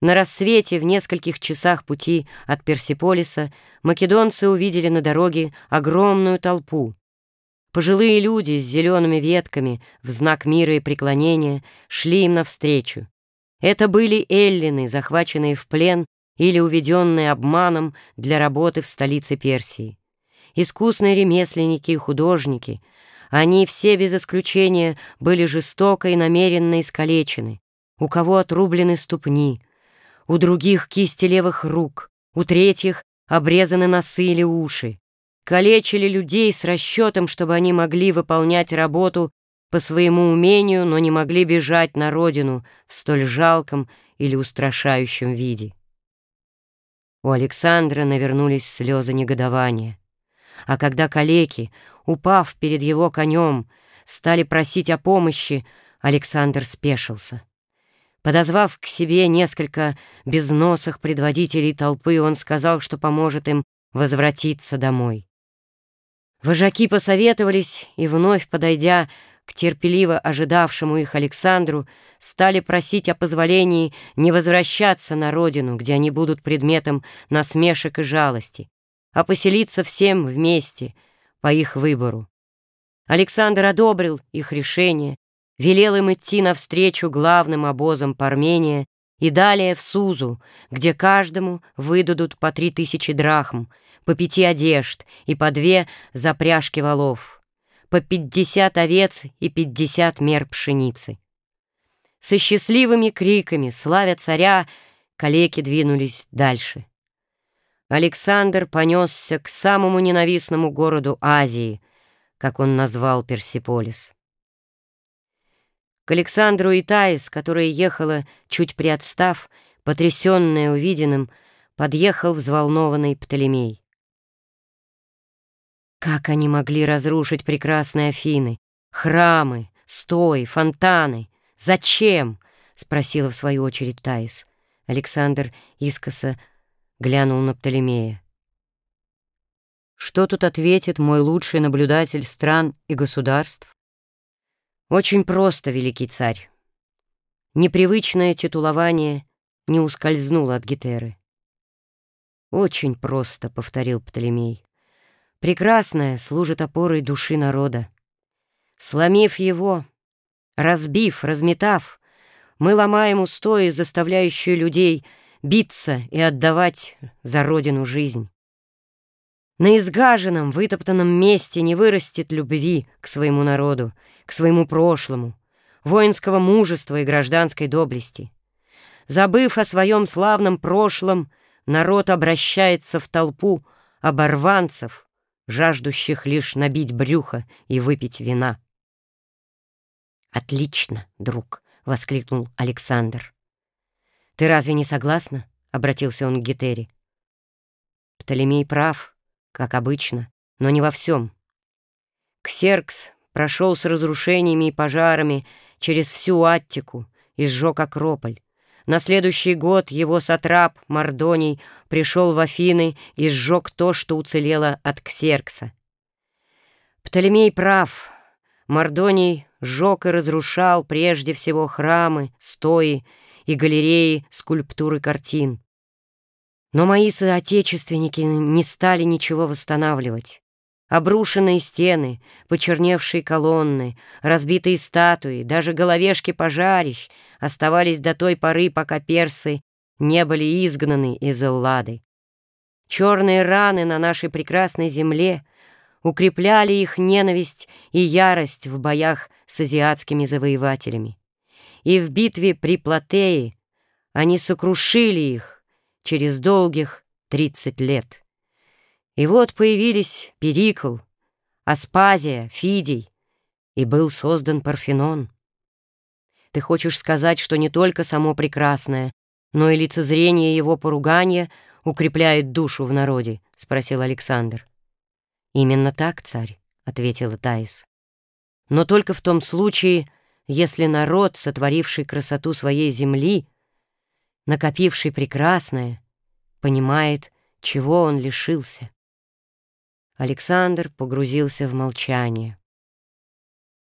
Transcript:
На рассвете в нескольких часах пути от Персиполиса македонцы увидели на дороге огромную толпу. Пожилые люди с зелеными ветками в знак мира и преклонения шли им навстречу. Это были эллины, захваченные в плен или уведенные обманом для работы в столице Персии. Искусные ремесленники и художники, они все без исключения были жестоко и намеренно искалечены, у кого отрублены ступни, у других кисти левых рук, у третьих обрезаны носы или уши. Калечили людей с расчетом, чтобы они могли выполнять работу по своему умению, но не могли бежать на родину в столь жалком или устрашающем виде. У Александра навернулись слезы негодования. А когда калеки, упав перед его конем, стали просить о помощи, Александр спешился. Подозвав к себе несколько безносых предводителей толпы, он сказал, что поможет им возвратиться домой. Вожаки посоветовались и, вновь подойдя к терпеливо ожидавшему их Александру, стали просить о позволении не возвращаться на родину, где они будут предметом насмешек и жалости, а поселиться всем вместе по их выбору. Александр одобрил их решение, велел им идти навстречу главным обозам Пармения и далее в Сузу, где каждому выдадут по три тысячи драхм, по пяти одежд и по две запряжки валов, по пятьдесят овец и пятьдесят мер пшеницы. Со счастливыми криками, славя царя, калеки двинулись дальше. Александр понесся к самому ненавистному городу Азии, как он назвал Персиполис. К Александру и Таис, которая ехала, чуть приотстав, потрясенная увиденным, подъехал взволнованный Птолемей. Как они могли разрушить прекрасные Афины? Храмы, стои, фонтаны. Зачем? — спросила в свою очередь Таис. Александр искоса глянул на Птолемея. Что тут ответит мой лучший наблюдатель стран и государств? Очень просто, великий царь. Непривычное титулование не ускользнуло от Гетеры. «Очень просто», — повторил Птолемей. «Прекрасное служит опорой души народа. Сломив его, разбив, разметав, мы ломаем устои, заставляющие людей — биться и отдавать за родину жизнь. На изгаженном, вытоптанном месте не вырастет любви к своему народу, к своему прошлому, воинского мужества и гражданской доблести. Забыв о своем славном прошлом, народ обращается в толпу оборванцев, жаждущих лишь набить брюхо и выпить вина. «Отлично, друг!» — воскликнул Александр. «Ты разве не согласна?» — обратился он к Гетери. Птолемей прав, как обычно, но не во всем. Ксеркс прошел с разрушениями и пожарами через всю Аттику и сжег Акрополь. На следующий год его сатрап Мардоний пришел в Афины и сжег то, что уцелело от Ксеркса. Птолемей прав. Мардоний сжег и разрушал прежде всего храмы, стои и галереи скульптуры картин. Но мои соотечественники не стали ничего восстанавливать. Обрушенные стены, почерневшие колонны, разбитые статуи, даже головешки пожарищ оставались до той поры, пока персы не были изгнаны из Эллады. Черные раны на нашей прекрасной земле укрепляли их ненависть и ярость в боях с азиатскими завоевателями и в битве при Платее они сокрушили их через долгих тридцать лет. И вот появились Перикл, Аспазия, Фидий, и был создан Парфенон. Ты хочешь сказать, что не только само прекрасное, но и лицезрение его поругания укрепляет душу в народе? — спросил Александр. «Именно так, царь», — ответила Таис. «Но только в том случае, если народ, сотворивший красоту своей земли, накопивший прекрасное, понимает, чего он лишился. Александр погрузился в молчание.